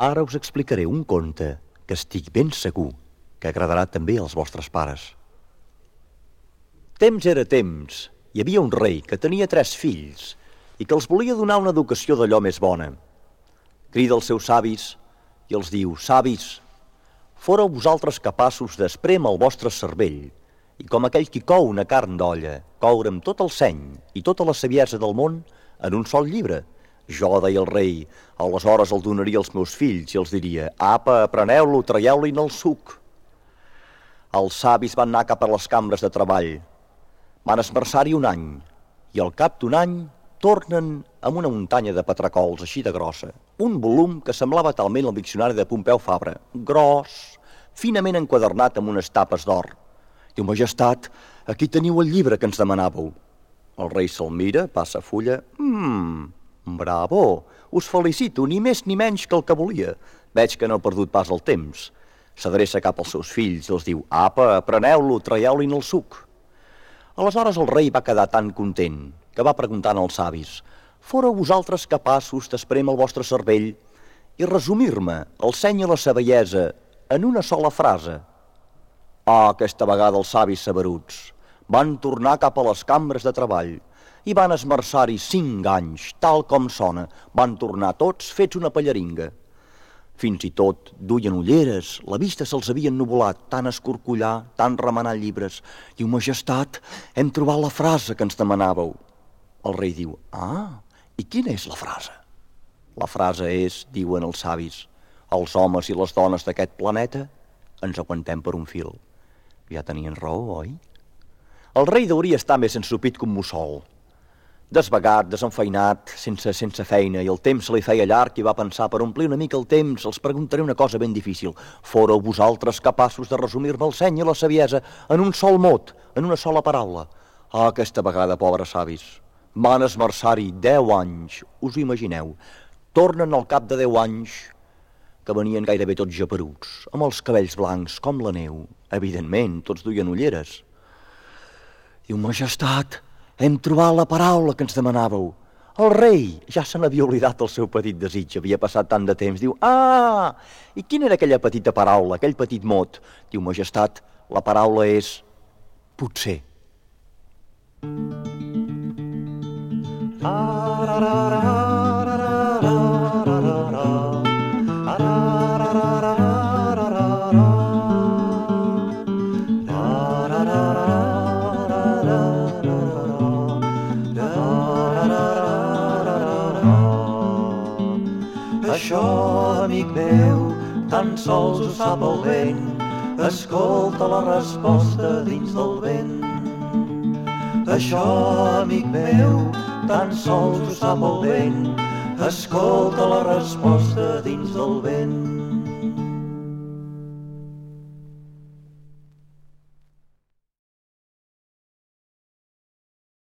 Ara us explicaré un conte que estic ben segur que agradarà també als vostres pares. Temps era temps. Hi havia un rei que tenia tres fills i que els volia donar una educació d'allò més bona. Crida els seus savis i els diu, savis, fóreu vosaltres capaços d'esprem el vostre cervell i com aquell qui cou una carn d'olla, coure amb tot el seny i tota la saviesa del món en un sol llibre. Jo, deia el rei, aleshores el donaria als meus fills i els diria, apa, apreneu-lo, traieu-li el suc. Els savis van anar cap a les cambres de treball. Van esmerçar-hi un any i al cap d'un any tornen amb una muntanya de patracols així de grossa. Un volum que semblava talment el diccionari de Pompeu Fabra. Gros, finament enquadernat amb unes tapes d'or. Diu, majestat, aquí teniu el llibre que ens demanàveu. El rei se'l mira, passa fulla. Mmm, bravo, us felicito, ni més ni menys que el que volia. Veig que no ha perdut pas el temps. S'adreça cap als seus fills i els diu, apa, apreneu-lo, traieu-li el suc. Aleshores el rei va quedar tan content que va preguntant als savis, fóreu vosaltres capaços d'esprem el vostre cervell i resumir-me el seny i la sabellesa en una sola frase. Ah, aquesta vegada els savis saberuts van tornar cap a les cambres de treball i van esmerçar-hi cinc anys, tal com sona. Van tornar tots fets una pallaringa. Fins i tot duien ulleres, la vista se'ls havia ennuvolat, tant escorcollar, tant remenar llibres. Diu, majestat, hem trobat la frase que ens demanàveu. El rei diu, ah, i quina és la frase? La frase és, diuen els savis, els homes i les dones d'aquest planeta ens aguantem per un fil. Ja tenien raó, oi? El rei hauria estar més ensupit que un mussol. Desvagat, desenfeinat, sense, sense feina, i el temps se li feia llarg i va pensar, per omplir una mica el temps, els preguntaré una cosa ben difícil. Fóreu vosaltres capaços de resumir-me el seny i la saviesa en un sol mot, en una sola paraula. Ah, aquesta vegada, pobres savis, van esmerçar-hi deu anys, us ho imagineu. Tornen al cap de deu anys que venien gairebé tots japeruts, amb els cabells blancs com la neu. Evidentment, tots duien ulleres. Diu, majestat, hem trobat la paraula que ens demanàveu. El rei ja se n'havia oblidat el seu petit desig, havia passat tant de temps. Diu, ah, i quina era aquella petita paraula, aquell petit mot? Diu, majestat, la paraula és potser. Ah, ra, ra, Això, amic meu, tan sols ho sap el vent, escolta la resposta dins del vent. Això, amic meu, tan sols ho sap el vent, escolta la resposta dins del vent.